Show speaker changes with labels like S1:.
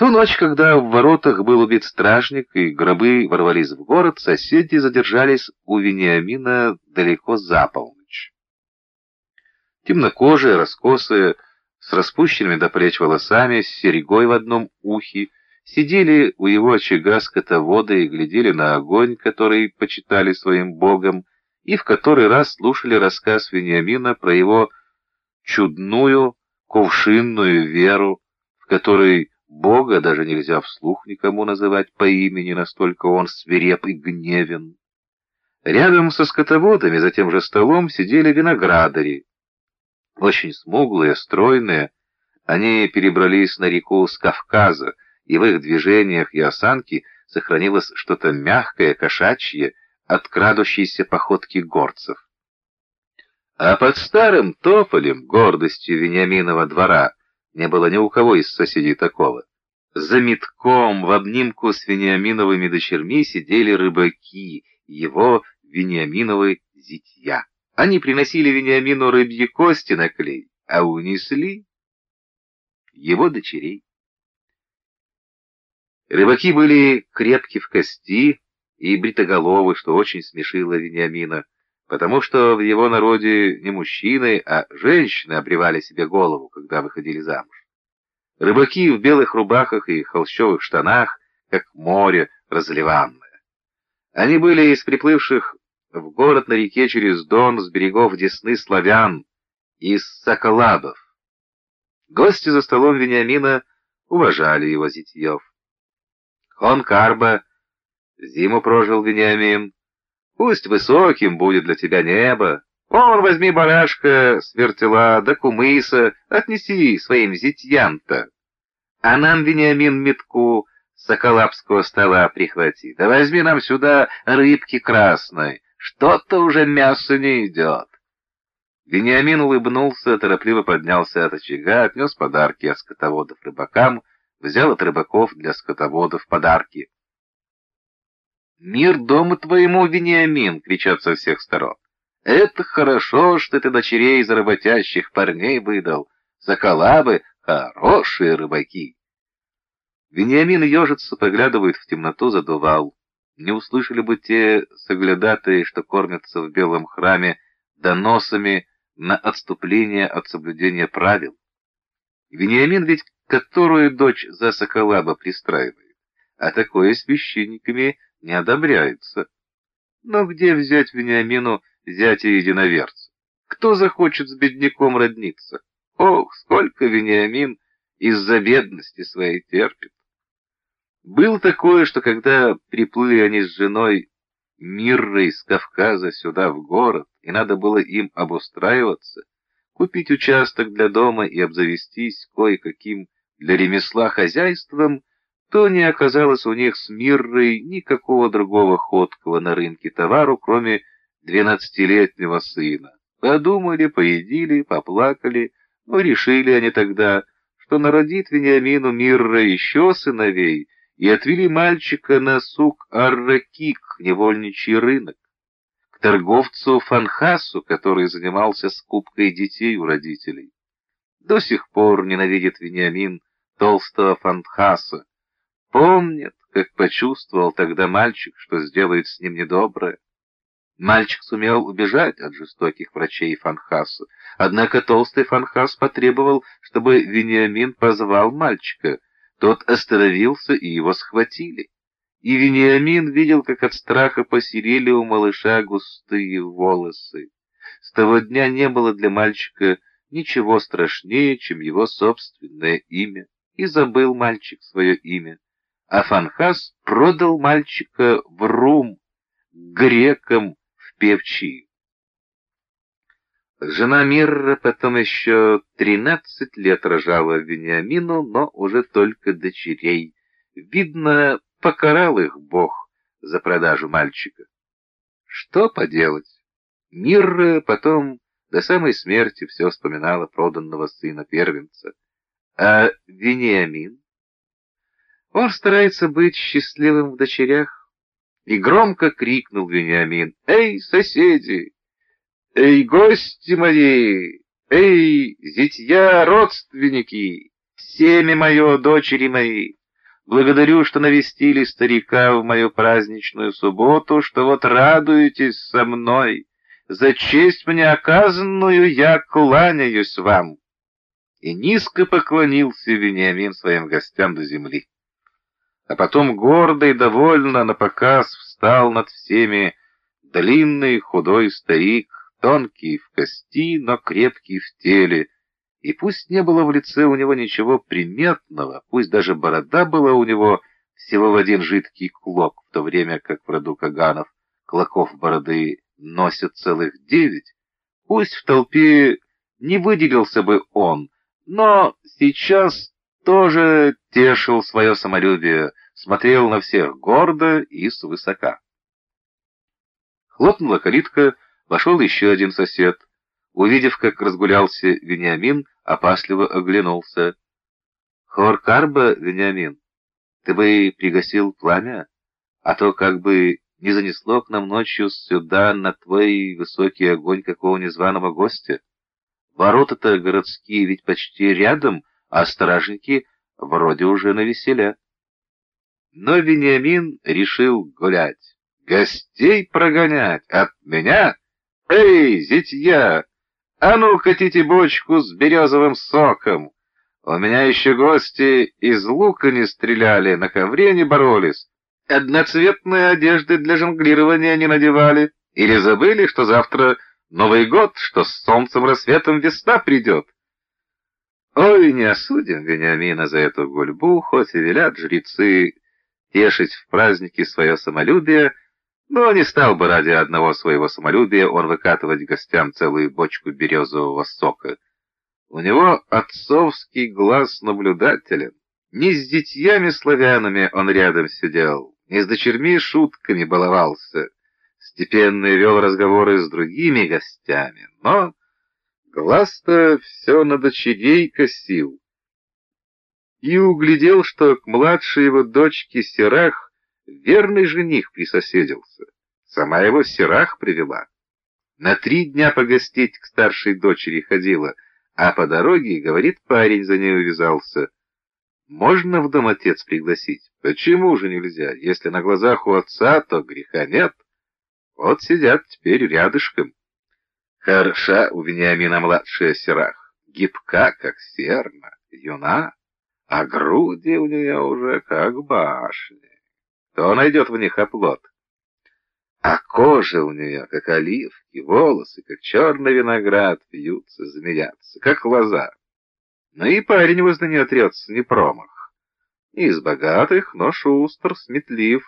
S1: ту ночь, когда в воротах был убит стражник и гробы ворвались в город, соседи задержались у Вениамина далеко за полночь. Темнокожие, раскосые, с распущенными до плеч волосами, с серьгой в одном ухе, сидели у его очага скотовода и глядели на огонь, который почитали своим богом, и в который раз слушали рассказ Вениамина про его чудную, кувшинную веру, в которой Бога даже нельзя вслух никому называть по имени, настолько он свиреп и гневен. Рядом со скотоводами за тем же столом сидели виноградари. Очень смуглые, стройные, они перебрались на реку с Кавказа, и в их движениях и осанке сохранилось что-то мягкое, кошачье, от крадущейся походки горцев. А под старым тополем, гордостью Вениаминова двора, не было ни у кого из соседей такого. За метком в обнимку с Вениаминовыми дочерьми сидели рыбаки, его Вениаминовы зятья. Они приносили Вениамину рыбьи кости на клей, а унесли его дочерей. Рыбаки были крепки в кости и бритоголовы, что очень смешило Вениамина потому что в его народе не мужчины, а женщины обревали себе голову, когда выходили замуж. Рыбаки в белых рубахах и холщовых штанах, как море разливанное. Они были из приплывших в город на реке через Дон с берегов Десны славян, из Соколадов. Гости за столом Вениамина уважали его зятьев. Хон Карба зиму прожил Вениамин, Пусть высоким будет для тебя небо. Он возьми барашка, свертела, да кумыса, отнеси своим зятьям-то. А нам, Вениамин, метку соколапского стола прихвати. Да возьми нам сюда рыбки красной, что-то уже мясо не идет. Вениамин улыбнулся, торопливо поднялся от очага, отнес подарки от скотоводов рыбакам, взял от рыбаков для скотоводов подарки. «Мир дому твоему, Вениамин!» — кричат со всех сторон. «Это хорошо, что ты дочерей за работящих парней выдал. Заколабы — хорошие рыбаки!» Вениамин ежится, поглядывает в темноту, задувал. Не услышали бы те соглядатые, что кормятся в белом храме, доносами на отступление от соблюдения правил. Вениамин ведь которую дочь за Соколаба пристраивает, а такое священниками не одобряется. Но где взять Вениамину зятя единоверца? Кто захочет с бедняком родниться? Ох, сколько Вениамин из-за бедности своей терпит. Было такое, что когда приплыли они с женой Миррой из Кавказа сюда в город, и надо было им обустраиваться, купить участок для дома и обзавестись кое-каким для ремесла хозяйством, то не оказалось у них с Миррой никакого другого ходкого на рынке товару, кроме двенадцатилетнего сына. Подумали, поедили, поплакали, но решили они тогда, что народит Вениамину Мирра еще сыновей, и отвели мальчика на сук Арракик, невольничий рынок, к торговцу Фанхасу, который занимался скупкой детей у родителей. До сих пор ненавидит Вениамин толстого Фанхаса, Помнит, как почувствовал тогда мальчик, что сделает с ним недоброе. Мальчик сумел убежать от жестоких врачей Фанхаса, однако толстый Фанхас потребовал, чтобы Вениамин позвал мальчика. Тот остановился, и его схватили. И Вениамин видел, как от страха посерели у малыша густые волосы. С того дня не было для мальчика ничего страшнее, чем его собственное имя, и забыл мальчик свое имя. Афанхас продал мальчика в Рум грекам Певчи. Жена Мирра потом еще тринадцать лет рожала Вениамину, но уже только дочерей. Видно, покарал их Бог за продажу мальчика. Что поделать? Мирра потом до самой смерти все вспоминала проданного сына первенца. А Вениамин? Он старается быть счастливым в дочерях. И громко крикнул Вениамин. «Эй, соседи! Эй, гости мои! Эй, зятья, родственники! Семя мое, дочери мои! Благодарю, что навестили старика в мою праздничную субботу, что вот радуетесь со мной. За честь мне оказанную я кланяюсь вам. И низко поклонился Вениамин своим гостям до земли. А потом гордо и довольно на показ встал над всеми длинный худой старик, тонкий в кости, но крепкий в теле, и пусть не было в лице у него ничего приметного, пусть даже борода была у него всего в один жидкий клок, в то время как в роду Каганов клоков бороды носят целых девять, пусть в толпе не выделился бы он, но сейчас тоже тешил свое самолюбие, смотрел на всех гордо и свысока. Хлопнула калитка, вошел еще один сосед — Увидев, как разгулялся Вениамин, опасливо оглянулся. «Хор Карба, Вениамин, ты бы пригасил пламя, а то как бы не занесло к нам ночью сюда на твой высокий огонь какого незваного гостя. Ворота-то городские ведь почти рядом, а стражники вроде уже навеселя». Но Вениамин решил гулять. «Гостей прогонять от меня? Эй, зятья!» «А ну, хотите бочку с березовым соком! У меня еще гости из лука не стреляли, на ковре не боролись, одноцветные одежды для жонглирования не надевали, или забыли, что завтра Новый год, что с солнцем рассветом весна придет». Ой, не осудим Вениамина за эту гульбу, хоть и велят жрецы тешить в праздники свое самолюбие, но не стал бы ради одного своего самолюбия он выкатывать гостям целую бочку березового сока. У него отцовский глаз наблюдателен. Не с детьями-славянами он рядом сидел, не с дочерьми шутками баловался, степенно вел разговоры с другими гостями, но глаз-то все на дочерей косил. И углядел, что к младшей его дочке Серах Верный жених присоседился. Сама его Серах привела. На три дня погостить к старшей дочери ходила, а по дороге, говорит, парень за ней увязался. Можно в дом отец пригласить? Почему же нельзя? Если на глазах у отца, то греха нет. Вот сидят теперь рядышком. Хороша у Вениамина младшая Серах, гибка, как серна, юна, а груди у нее уже как башня кто найдет в них оплот? А кожа у нее, как оливки, волосы, как черный виноград, пьются, змеятся, как лоза. Но и парень возле нее трется, не промах. Не из богатых, но шустр, сметлив,